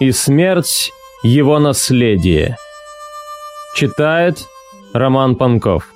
и смерть – его наследие. Читает Роман Панков.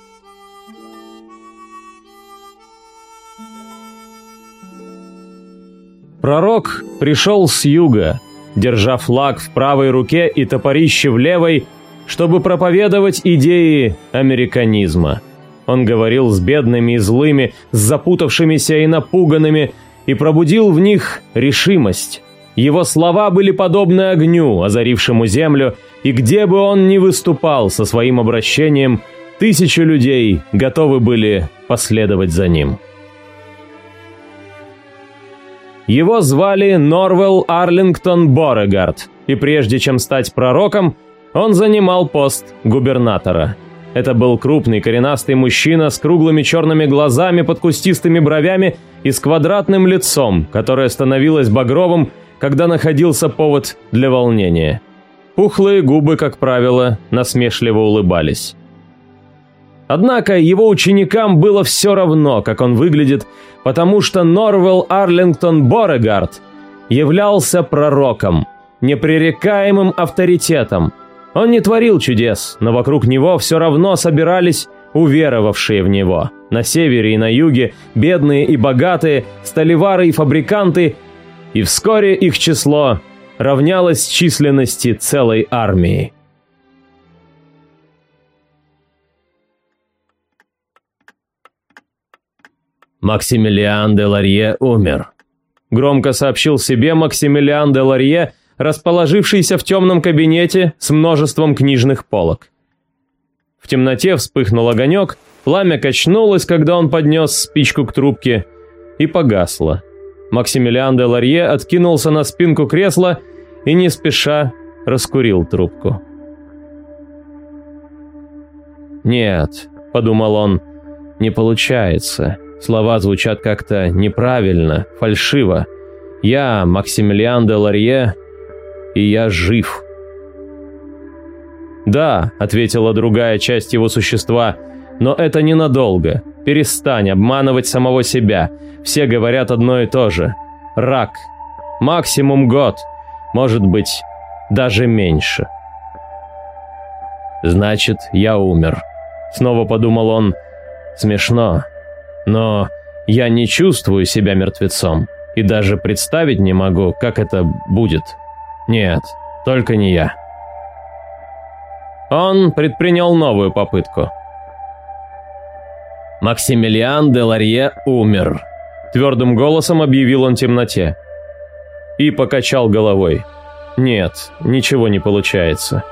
Пророк пришел с юга, держа флаг в правой руке и топорище в левой, чтобы проповедовать идеи американизма. Он говорил с бедными и злыми, с запутавшимися и напуганными, и пробудил в них решимость. Его слова были подобны огню, озарившему землю, и где бы он ни выступал со своим обращением, тысячи людей готовы были последовать за ним. Его звали Норвелл Арлингтон Борегард, и прежде чем стать пророком, он занимал пост губернатора. Это был крупный коренастый мужчина с круглыми черными глазами под кустистыми бровями и с квадратным лицом, которое становилось багровым, когда находился повод для волнения. Пухлые губы, как правило, насмешливо улыбались. Однако его ученикам было все равно, как он выглядит, потому что Норвелл Арлингтон Борегард являлся пророком, непререкаемым авторитетом. Он не творил чудес, но вокруг него все равно собирались уверовавшие в него. На севере и на юге, бедные и богатые, столевары и фабриканты, и вскоре их число равнялось численности целой армии. Максимилиан де Ларье умер. Громко сообщил себе Максимилиан де Ларье, расположившийся в темном кабинете с множеством книжных полок. В темноте вспыхнул огонек, пламя качнулось, когда он поднес спичку к трубке, и погасло. Максимилиан де Ларье откинулся на спинку кресла и не спеша раскурил трубку. «Нет», — подумал он, — «не получается». Слова звучат как-то неправильно, фальшиво. Я Максимилиан де Ларье, и я жив. «Да», — ответила другая часть его существа, — «но это ненадолго. Перестань обманывать самого себя. Все говорят одно и то же. Рак. Максимум год. Может быть, даже меньше». «Значит, я умер», — снова подумал он. «Смешно. Но я не чувствую себя мертвецом и даже представить не могу, как это будет. Нет, только не я. Он предпринял новую попытку. «Максимилиан де Ларье умер», – твердым голосом объявил он темноте. И покачал головой. «Нет, ничего не получается».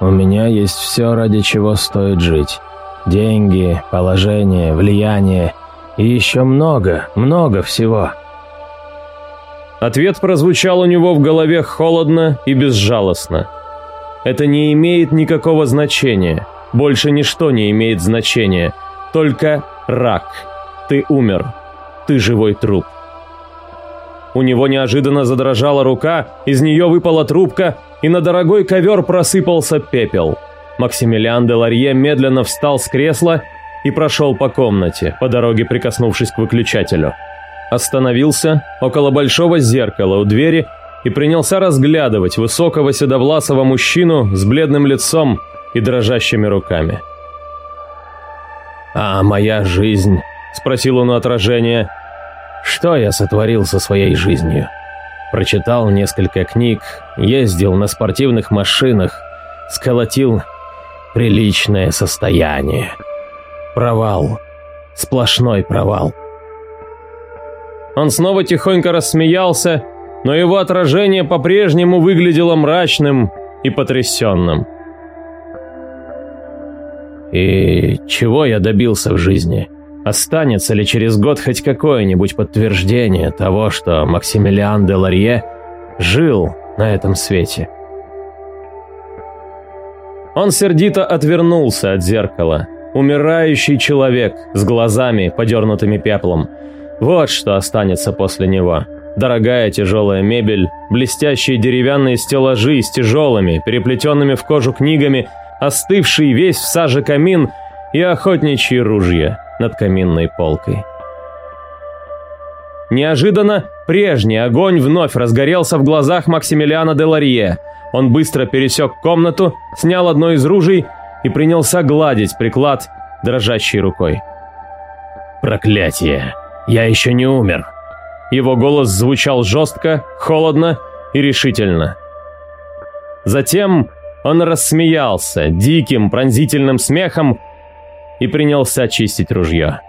«У меня есть все, ради чего стоит жить». Деньги, положение, влияние и еще много, много всего. Ответ прозвучал у него в голове холодно и безжалостно. Это не имеет никакого значения. Больше ничто не имеет значения. Только рак. Ты умер. Ты живой труп. У него неожиданно задрожала рука, из нее выпала трубка, и на дорогой ковер просыпался пепел. Максимилиан де Ларье медленно встал с кресла и прошел по комнате, по дороге прикоснувшись к выключателю. Остановился около большого зеркала у двери и принялся разглядывать высокого седовласого мужчину с бледным лицом и дрожащими руками. «А моя жизнь?» – спросил он у отражения. «Что я сотворил со своей жизнью?» Прочитал несколько книг, ездил на спортивных машинах, сколотил приличное состояние. Провал. Сплошной провал. Он снова тихонько рассмеялся, но его отражение по-прежнему выглядело мрачным и потрясенным. И чего я добился в жизни? Останется ли через год хоть какое-нибудь подтверждение того, что Максимилиан де Ларье жил на этом свете? Он сердито отвернулся от зеркала. Умирающий человек с глазами, подернутыми пеплом. Вот что останется после него. Дорогая тяжелая мебель, блестящие деревянные стеллажи с тяжелыми, переплетенными в кожу книгами, остывший весь в саже камин и охотничьи ружья над каминной полкой. Неожиданно прежний огонь вновь разгорелся в глазах Максимилиана де Ларье. Он быстро пересек комнату, снял одно из ружей и принялся гладить приклад дрожащей рукой. «Проклятие! Я еще не умер!» Его голос звучал жестко, холодно и решительно. Затем он рассмеялся диким пронзительным смехом и принялся чистить ружье.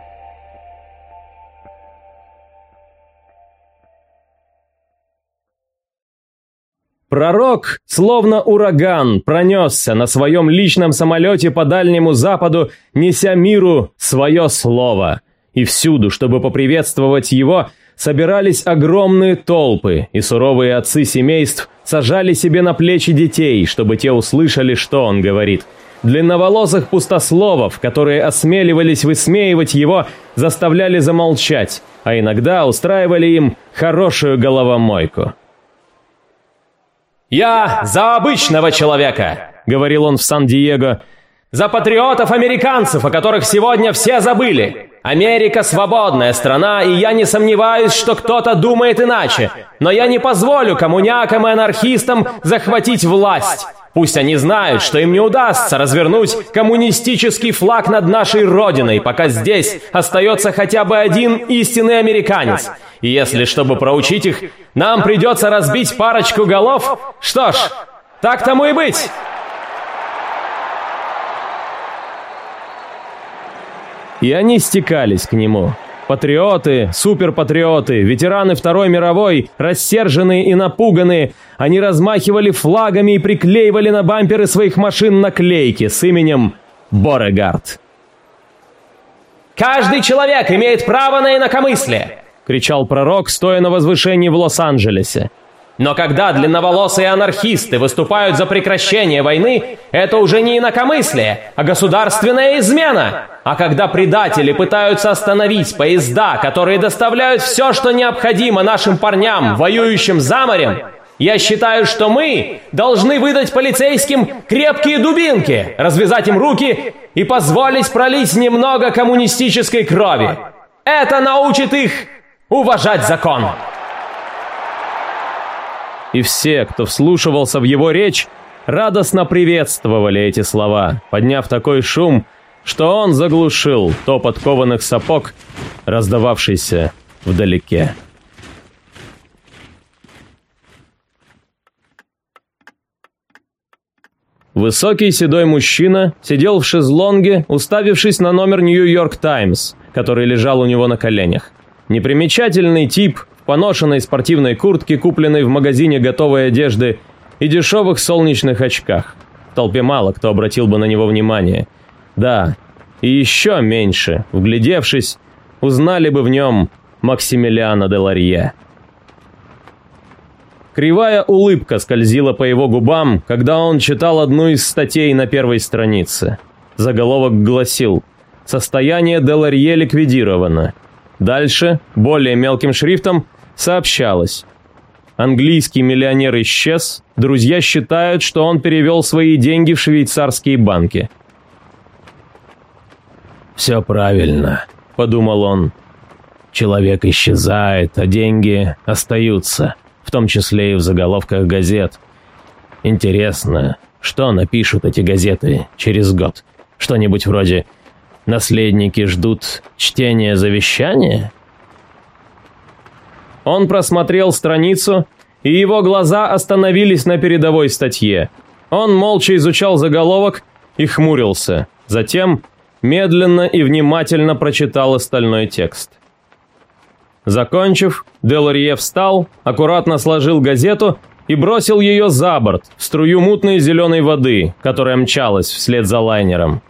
Пророк, словно ураган, пронесся на своем личном самолете по Дальнему Западу, неся миру свое слово. И всюду, чтобы поприветствовать его, собирались огромные толпы, и суровые отцы семейств сажали себе на плечи детей, чтобы те услышали, что он говорит. Длинноволосых пустословов, которые осмеливались высмеивать его, заставляли замолчать, а иногда устраивали им хорошую головомойку. «Я за обычного человека», — говорил он в Сан-Диего, «за патриотов-американцев, о которых сегодня все забыли. Америка – свободная страна, и я не сомневаюсь, что кто-то думает иначе. Но я не позволю коммунякам и анархистам захватить власть. Пусть они знают, что им не удастся развернуть коммунистический флаг над нашей Родиной, пока здесь остается хотя бы один истинный американец. И если, чтобы проучить их, нам придется разбить парочку голов, что ж, так тому и быть. И они стекались к нему. Патриоты, суперпатриоты, ветераны Второй мировой, рассерженные и напуганные, они размахивали флагами и приклеивали на бамперы своих машин наклейки с именем Борегард. «Каждый человек имеет право на инакомыслие!» — кричал пророк, стоя на возвышении в Лос-Анджелесе. Но когда длинноволосые анархисты выступают за прекращение войны, это уже не инакомыслие, а государственная измена. А когда предатели пытаются остановить поезда, которые доставляют все, что необходимо нашим парням, воюющим за морем, я считаю, что мы должны выдать полицейским крепкие дубинки, развязать им руки и позволить пролить немного коммунистической крови. Это научит их уважать закон и все, кто вслушивался в его речь, радостно приветствовали эти слова, подняв такой шум, что он заглушил топот кованых сапог, раздававшийся вдалеке. Высокий седой мужчина сидел в шезлонге, уставившись на номер «Нью-Йорк Таймс», который лежал у него на коленях. Непримечательный тип поношенной спортивной куртке, купленной в магазине готовой одежды, и дешевых солнечных очках. В толпе мало кто обратил бы на него внимание. Да, и еще меньше, вглядевшись, узнали бы в нем Максимилиана де Ларье. Кривая улыбка скользила по его губам, когда он читал одну из статей на первой странице. Заголовок гласил «Состояние Деларье ликвидировано». Дальше, более мелким шрифтом, сообщалось. Английский миллионер исчез, друзья считают, что он перевел свои деньги в швейцарские банки. «Все правильно», — подумал он. «Человек исчезает, а деньги остаются, в том числе и в заголовках газет. Интересно, что напишут эти газеты через год? Что-нибудь вроде «Наследники ждут чтения завещания»?» Он просмотрел страницу, и его глаза остановились на передовой статье. Он молча изучал заголовок и хмурился. Затем медленно и внимательно прочитал остальной текст. Закончив, Деларье встал, аккуратно сложил газету и бросил ее за борт, в струю мутной зеленой воды, которая мчалась вслед за лайнером.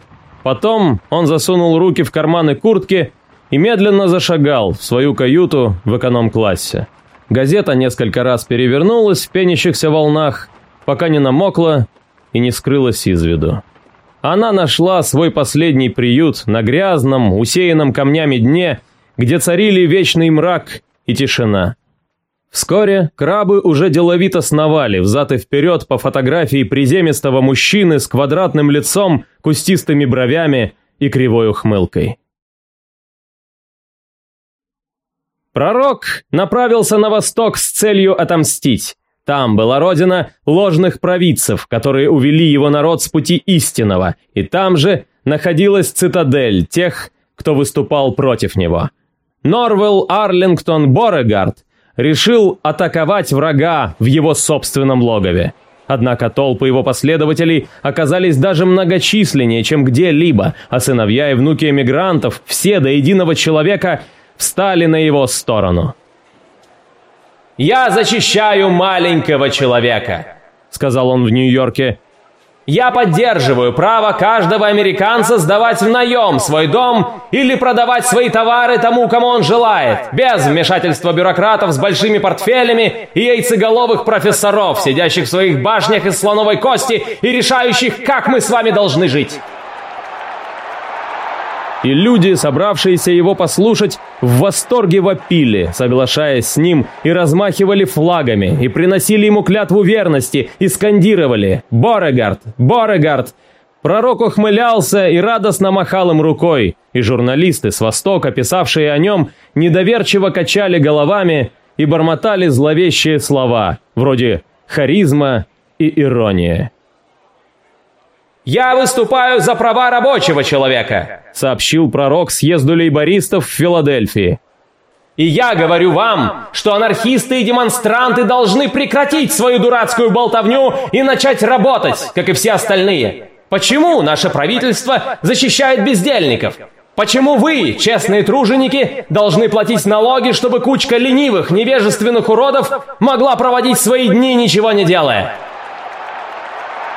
Потом он засунул руки в карманы куртки и медленно зашагал в свою каюту в эконом-классе. Газета несколько раз перевернулась в пенящихся волнах, пока не намокла и не скрылась из виду. Она нашла свой последний приют на грязном, усеянном камнями дне, где царили вечный мрак и тишина. Вскоре крабы уже деловито сновали взад и вперед по фотографии приземистого мужчины с квадратным лицом, кустистыми бровями и кривой ухмылкой. Пророк направился на восток с целью отомстить. Там была родина ложных провидцев, которые увели его народ с пути истинного, и там же находилась цитадель тех, кто выступал против него. Норвелл Арлингтон Борегард решил атаковать врага в его собственном логове. Однако толпы его последователей оказались даже многочисленнее, чем где-либо, а сыновья и внуки эмигрантов, все до единого человека, встали на его сторону. «Я защищаю маленького человека», — сказал он в Нью-Йорке. «Я поддерживаю право каждого американца сдавать в наем свой дом или продавать свои товары тому, кому он желает, без вмешательства бюрократов с большими портфелями и яйцеголовых профессоров, сидящих в своих башнях из слоновой кости и решающих, как мы с вами должны жить» и люди, собравшиеся его послушать, в восторге вопили, соглашаясь с ним, и размахивали флагами, и приносили ему клятву верности, и скандировали «Борегард! Борегард!». Пророк ухмылялся и радостно махал им рукой, и журналисты с Востока, писавшие о нем, недоверчиво качали головами и бормотали зловещие слова, вроде «харизма» и «ирония». «Я выступаю за права рабочего человека», — сообщил пророк съезду лейбористов в Филадельфии. «И я говорю вам, что анархисты и демонстранты должны прекратить свою дурацкую болтовню и начать работать, как и все остальные. Почему наше правительство защищает бездельников? Почему вы, честные труженики, должны платить налоги, чтобы кучка ленивых, невежественных уродов могла проводить свои дни, ничего не делая?»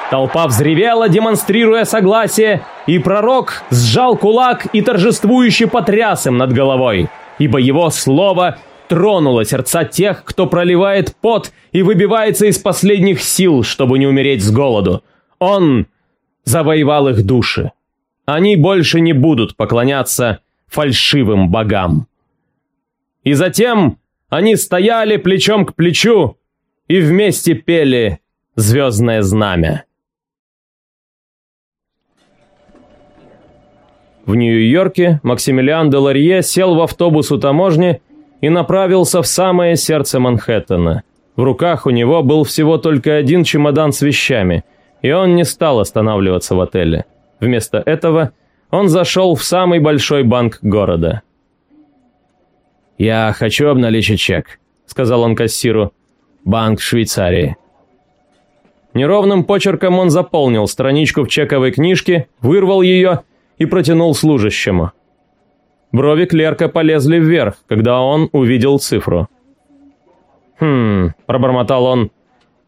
Толпа взревела, демонстрируя согласие, и пророк сжал кулак и торжествующе потряс им над головой, ибо его слово тронуло сердца тех, кто проливает пот и выбивается из последних сил, чтобы не умереть с голоду. Он завоевал их души. Они больше не будут поклоняться фальшивым богам. И затем они стояли плечом к плечу и вместе пели «Звездное знамя». В Нью-Йорке Максимилиан де Ларье сел в автобус у таможни и направился в самое сердце Манхэттена. В руках у него был всего только один чемодан с вещами, и он не стал останавливаться в отеле. Вместо этого он зашел в самый большой банк города. «Я хочу обналичить чек», — сказал он кассиру. «Банк Швейцарии». Неровным почерком он заполнил страничку в чековой книжке, вырвал ее и протянул служащему. Брови клерка полезли вверх, когда он увидел цифру. «Хм...» – пробормотал он.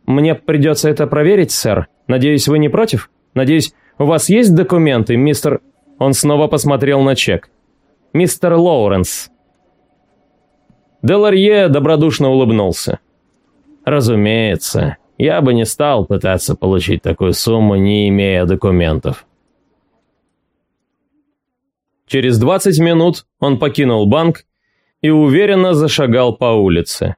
«Мне придется это проверить, сэр. Надеюсь, вы не против? Надеюсь, у вас есть документы, мистер...» Он снова посмотрел на чек. «Мистер Лоуренс». Деларье добродушно улыбнулся. «Разумеется, я бы не стал пытаться получить такую сумму, не имея документов. Через 20 минут он покинул банк и уверенно зашагал по улице.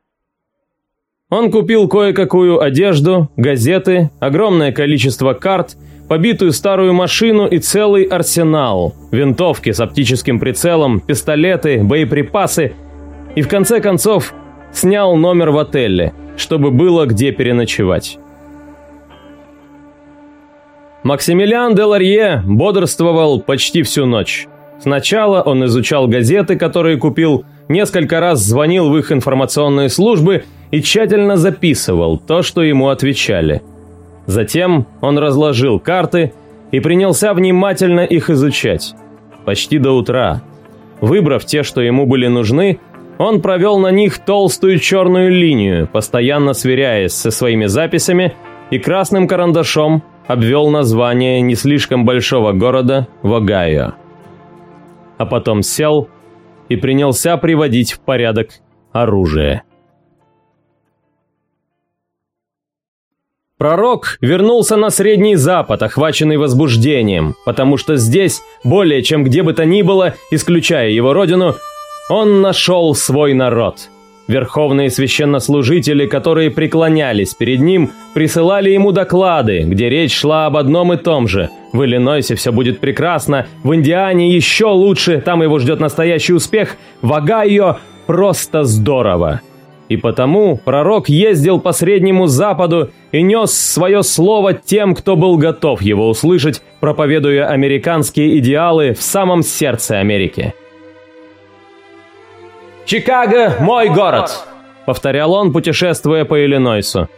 Он купил кое-какую одежду, газеты, огромное количество карт, побитую старую машину и целый арсенал, винтовки с оптическим прицелом, пистолеты, боеприпасы и в конце концов снял номер в отеле, чтобы было где переночевать. Максимилиан де Ларье бодрствовал почти всю ночь. Сначала он изучал газеты, которые купил, несколько раз звонил в их информационные службы и тщательно записывал то, что ему отвечали. Затем он разложил карты и принялся внимательно их изучать. Почти до утра. Выбрав те, что ему были нужны, он провел на них толстую черную линию, постоянно сверяясь со своими записями и красным карандашом обвел название не слишком большого города в а потом сел и принялся приводить в порядок оружие. Пророк вернулся на Средний Запад, охваченный возбуждением, потому что здесь, более чем где бы то ни было, исключая его родину, он нашел свой народ – Верховные священнослужители, которые преклонялись перед ним, присылали ему доклады, где речь шла об одном и том же. В Иллинойсе все будет прекрасно, в Индиане еще лучше, там его ждет настоящий успех, в Огайо просто здорово. И потому пророк ездил по Среднему Западу и нес свое слово тем, кто был готов его услышать, проповедуя американские идеалы в самом сердце Америки. «Чикаго – мой город!» – повторял он, путешествуя по Иллинойсу.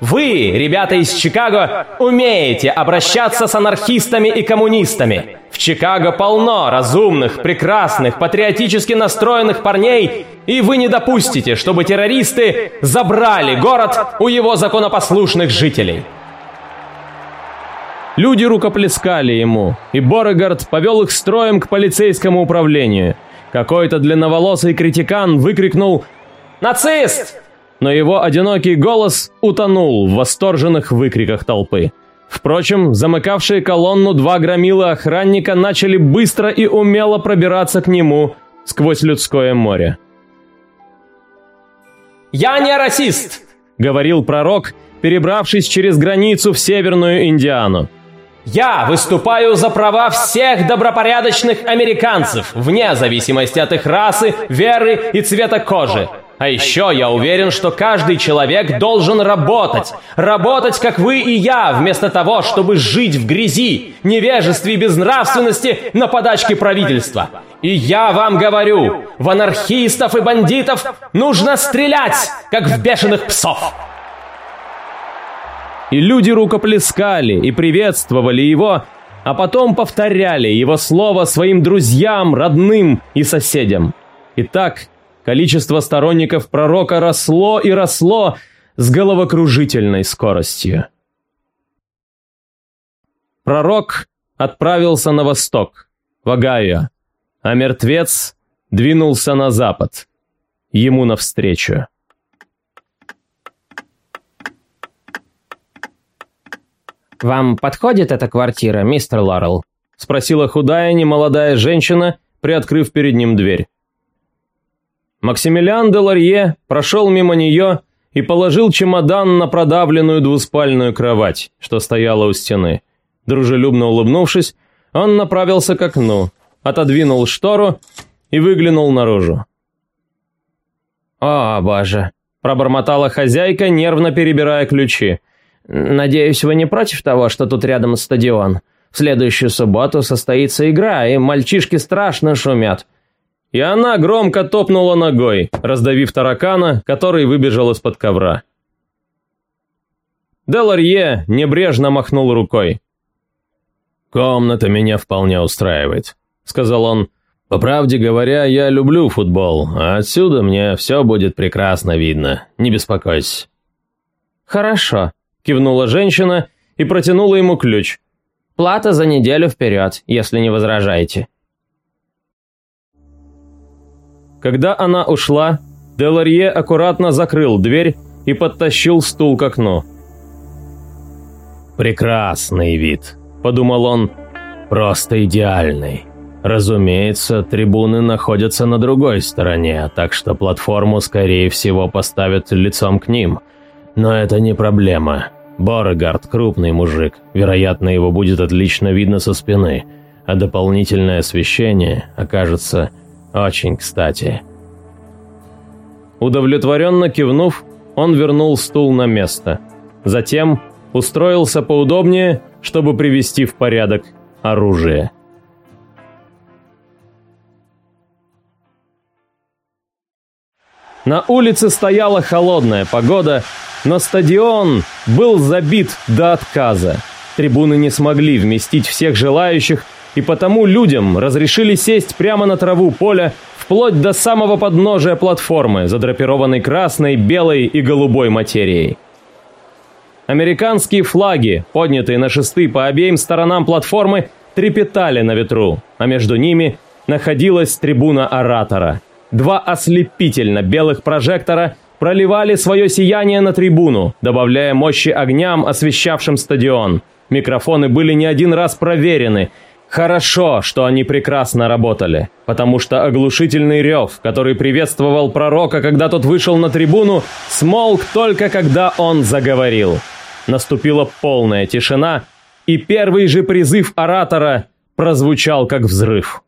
Вы, ребята из Чикаго, умеете обращаться с анархистами и коммунистами. В Чикаго полно разумных, прекрасных, патриотически настроенных парней, и вы не допустите, чтобы террористы забрали город у его законопослушных жителей. Люди рукоплескали ему, и Боррегард повел их строем к полицейскому управлению. Какой-то длинноволосый критикан выкрикнул «Нацист! но его одинокий голос утонул в восторженных выкриках толпы. Впрочем, замыкавшие колонну два громила охранника начали быстро и умело пробираться к нему сквозь людское море. «Я не расист!» — говорил пророк, перебравшись через границу в Северную Индиану. «Я выступаю за права всех добропорядочных американцев, вне зависимости от их расы, веры и цвета кожи. А еще я уверен, что каждый человек должен работать. Работать, как вы и я, вместо того, чтобы жить в грязи, невежестве и безнравственности на подачке правительства. И я вам говорю, в анархистов и бандитов нужно стрелять, как в бешеных псов. И люди рукоплескали и приветствовали его, а потом повторяли его слово своим друзьям, родным и соседям. И так Количество сторонников пророка росло и росло с головокружительной скоростью. Пророк отправился на восток, в Огайо, а мертвец двинулся на запад, ему навстречу. «Вам подходит эта квартира, мистер Лорел?» – спросила худая немолодая женщина, приоткрыв перед ним дверь. Максимилиан де Ларье прошел мимо нее и положил чемодан на продавленную двуспальную кровать, что стояла у стены. Дружелюбно улыбнувшись, он направился к окну, отодвинул штору и выглянул наружу. «О, боже!» – пробормотала хозяйка, нервно перебирая ключи. «Надеюсь, вы не против того, что тут рядом стадион? В следующую субботу состоится игра, и мальчишки страшно шумят. И она громко топнула ногой, раздавив таракана, который выбежал из-под ковра. Деларье небрежно махнул рукой. «Комната меня вполне устраивает», — сказал он. «По правде говоря, я люблю футбол, а отсюда мне все будет прекрасно видно. Не беспокойся». «Хорошо», — кивнула женщина и протянула ему ключ. «Плата за неделю вперед, если не возражаете». Когда она ушла, Деларье аккуратно закрыл дверь и подтащил стул к окну. «Прекрасный вид», – подумал он, – «просто идеальный». Разумеется, трибуны находятся на другой стороне, так что платформу, скорее всего, поставят лицом к ним. Но это не проблема. Борегард – крупный мужик, вероятно, его будет отлично видно со спины, а дополнительное освещение окажется очень кстати. Удовлетворенно кивнув, он вернул стул на место. Затем устроился поудобнее, чтобы привести в порядок оружие. На улице стояла холодная погода, но стадион был забит до отказа. Трибуны не смогли вместить всех желающих, и потому людям разрешили сесть прямо на траву поля, вплоть до самого подножия платформы, задрапированной красной, белой и голубой материей. Американские флаги, поднятые на шесты по обеим сторонам платформы, трепетали на ветру, а между ними находилась трибуна оратора. Два ослепительно белых прожектора проливали свое сияние на трибуну, добавляя мощи огням, освещавшим стадион. Микрофоны были не один раз проверены – Хорошо, что они прекрасно работали, потому что оглушительный рев, который приветствовал пророка, когда тот вышел на трибуну, смолк только когда он заговорил. Наступила полная тишина, и первый же призыв оратора прозвучал как взрыв.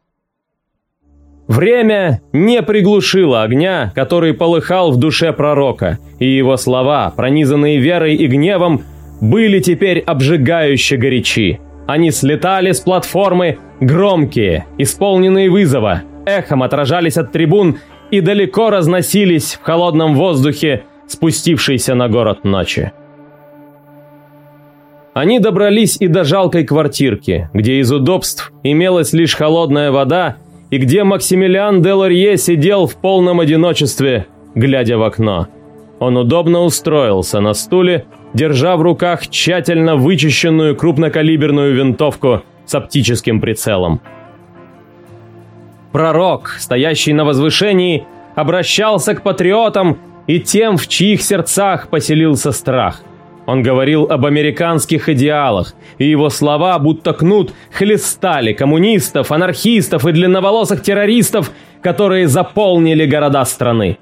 Время не приглушило огня, который полыхал в душе пророка, и его слова, пронизанные верой и гневом, были теперь обжигающе горячи. Они слетали с платформы, громкие, исполненные вызова, эхом отражались от трибун и далеко разносились в холодном воздухе, спустившейся на город ночи. Они добрались и до жалкой квартирки, где из удобств имелась лишь холодная вода и где Максимилиан де Ларье сидел в полном одиночестве, глядя в окно. Он удобно устроился на стуле, держа в руках тщательно вычищенную крупнокалиберную винтовку с оптическим прицелом. Пророк, стоящий на возвышении, обращался к патриотам и тем, в чьих сердцах поселился страх. Он говорил об американских идеалах, и его слова, будто кнут, хлестали коммунистов, анархистов и длинноволосых террористов, которые заполнили города страны.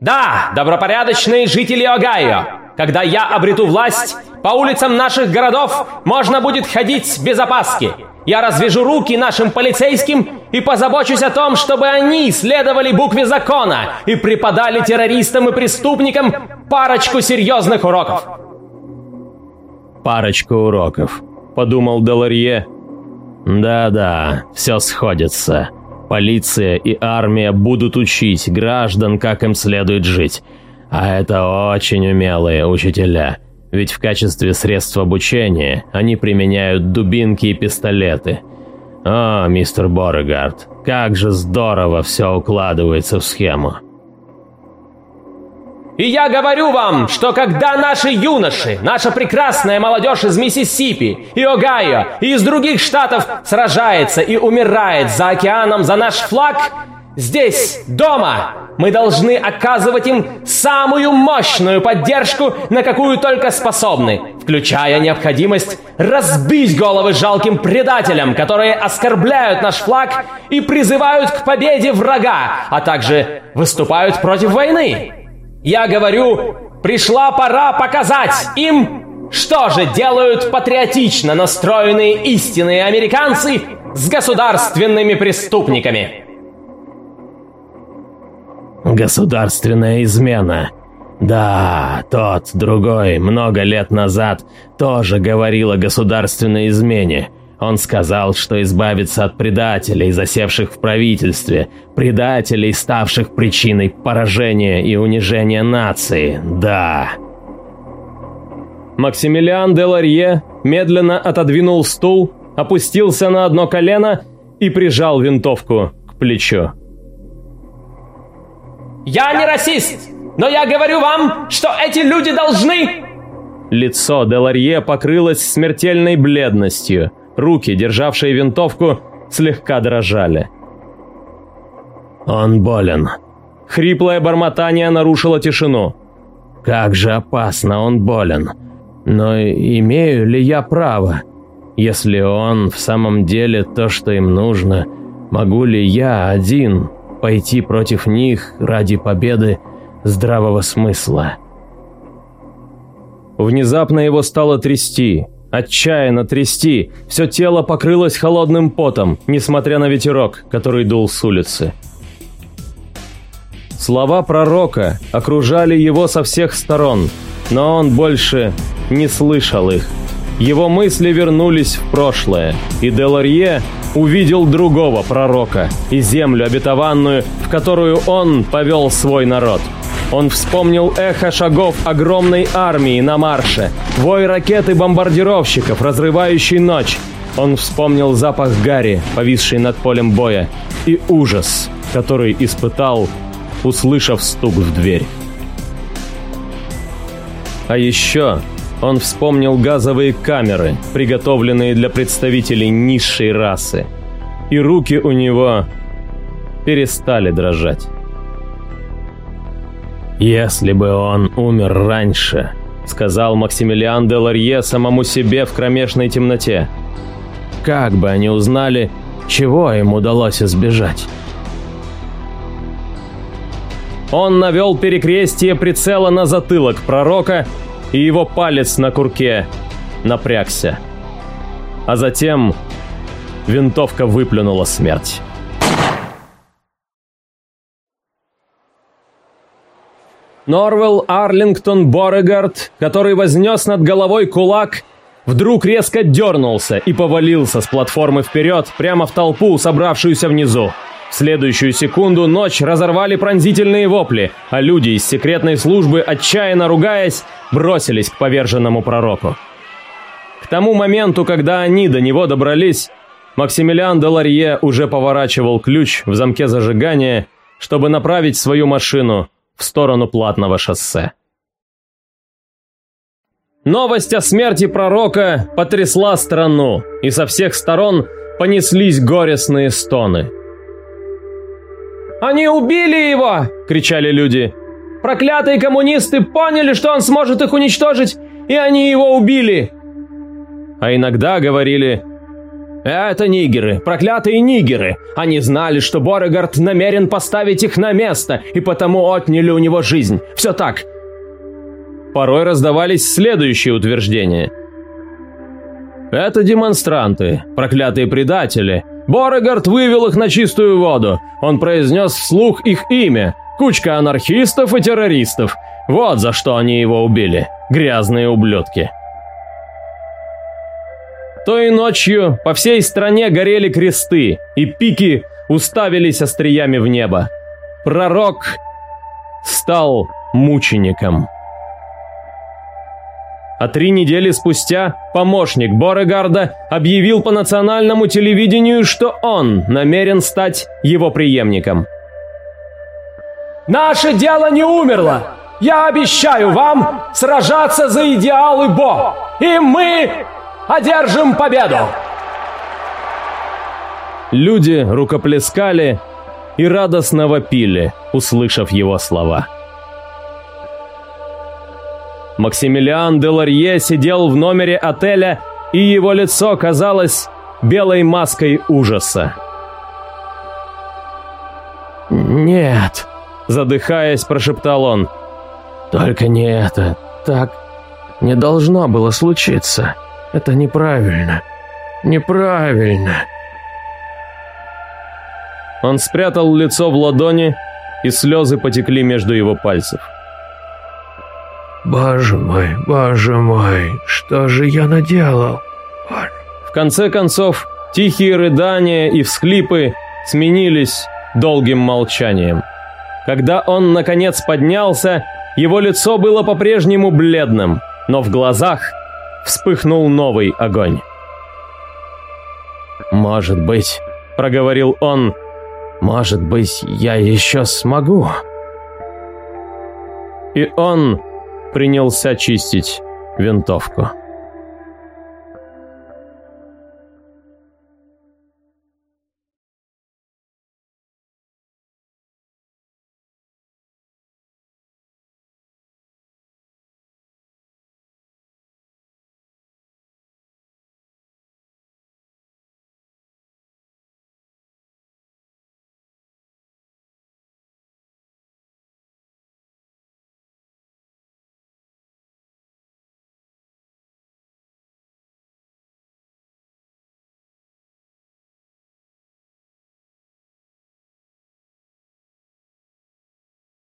Да, добропорядочные жители Огайо, когда я обрету власть, по улицам наших городов можно будет ходить без опаски. Я развяжу руки нашим полицейским и позабочусь о том, чтобы они следовали букве закона и преподали террористам и преступникам парочку серьезных уроков. «Парочку уроков», — подумал Деларье. «Да-да, все сходится. Полиция и армия будут учить граждан, как им следует жить. А это очень умелые учителя». Ведь в качестве средств обучения они применяют дубинки и пистолеты. О, мистер Боррегард, как же здорово все укладывается в схему. И я говорю вам, что когда наши юноши, наша прекрасная молодежь из Миссисипи и Огайо и из других штатов сражается и умирает за океаном за наш флаг, Здесь, дома, мы должны оказывать им самую мощную поддержку, на какую только способны, включая необходимость разбить головы жалким предателям, которые оскорбляют наш флаг и призывают к победе врага, а также выступают против войны. Я говорю, пришла пора показать им, что же делают патриотично настроенные истинные американцы с государственными преступниками. Государственная измена. Да, тот, другой, много лет назад тоже говорил о государственной измене. Он сказал, что избавится от предателей, засевших в правительстве, предателей, ставших причиной поражения и унижения нации. Да. Максимилиан де Ларье медленно отодвинул стул, опустился на одно колено и прижал винтовку к плечу. Я не расист, но я говорю вам, что эти люди должны...» Лицо Деларье покрылось смертельной бледностью. Руки, державшие винтовку, слегка дрожали. «Он болен». Хриплое бормотание нарушило тишину. «Как же опасно, он болен. Но имею ли я право? Если он в самом деле то, что им нужно, могу ли я один пойти против них ради победы здравого смысла. Внезапно его стало трясти, отчаянно трясти, все тело покрылось холодным потом, несмотря на ветерок, который дул с улицы. Слова пророка окружали его со всех сторон, но он больше не слышал их. Его мысли вернулись в прошлое, и Деларье увидел другого пророка и землю обетованную, в которую он повел свой народ. Он вспомнил эхо шагов огромной армии на марше, вой ракет и бомбардировщиков, разрывающий ночь. Он вспомнил запах гари, повисший над полем боя, и ужас, который испытал, услышав стук в дверь. А еще он вспомнил газовые камеры, приготовленные для представителей низшей расы. И руки у него перестали дрожать. «Если бы он умер раньше», — сказал Максимилиан де Ларье самому себе в кромешной темноте, «как бы они узнали, чего им удалось избежать?» Он навел перекрестие прицела на затылок пророка и его палец на курке напрягся. А затем винтовка выплюнула смерть. Норвелл Арлингтон Борегард, который вознес над головой кулак, вдруг резко дернулся и повалился с платформы вперед прямо в толпу, собравшуюся внизу. В следующую секунду ночь разорвали пронзительные вопли, а люди из секретной службы, отчаянно ругаясь, бросились к поверженному пророку. К тому моменту, когда они до него добрались, Максимилиан де Ларье уже поворачивал ключ в замке зажигания, чтобы направить свою машину в сторону платного шоссе. Новость о смерти пророка потрясла страну, и со всех сторон понеслись горестные стоны. «Они убили его!» – кричали люди. «Проклятые коммунисты поняли, что он сможет их уничтожить, и они его убили!» А иногда говорили «Это нигеры, проклятые нигеры! Они знали, что Боррегард намерен поставить их на место, и потому отняли у него жизнь. Все так!» Порой раздавались следующие утверждения. «Это демонстранты, проклятые предатели. Боррегард вывел их на чистую воду. Он произнес вслух их имя. Кучка анархистов и террористов. Вот за что они его убили. Грязные ублюдки!» Той ночью по всей стране горели кресты, и пики уставились остриями в небо. Пророк стал мучеником. А три недели спустя помощник Борегарда объявил по национальному телевидению, что он намерен стать его преемником. «Наше дело не умерло! Я обещаю вам сражаться за идеалы Бо! И мы одержим победу!» Люди рукоплескали и радостно вопили, услышав его слова. Максимилиан де Ларье сидел в номере отеля, и его лицо казалось белой маской ужаса. «Нет», — задыхаясь, прошептал он. «Только не это. Так не должно было случиться». Это неправильно. Неправильно. Он спрятал лицо в ладони, и слезы потекли между его пальцев. «Боже мой, боже мой, что же я наделал?» В конце концов, тихие рыдания и всхлипы сменились долгим молчанием. Когда он, наконец, поднялся, его лицо было по-прежнему бледным, но в глазах вспыхнул новый огонь. «Может быть», — проговорил он, — «может быть, я еще смогу». И он принялся чистить винтовку.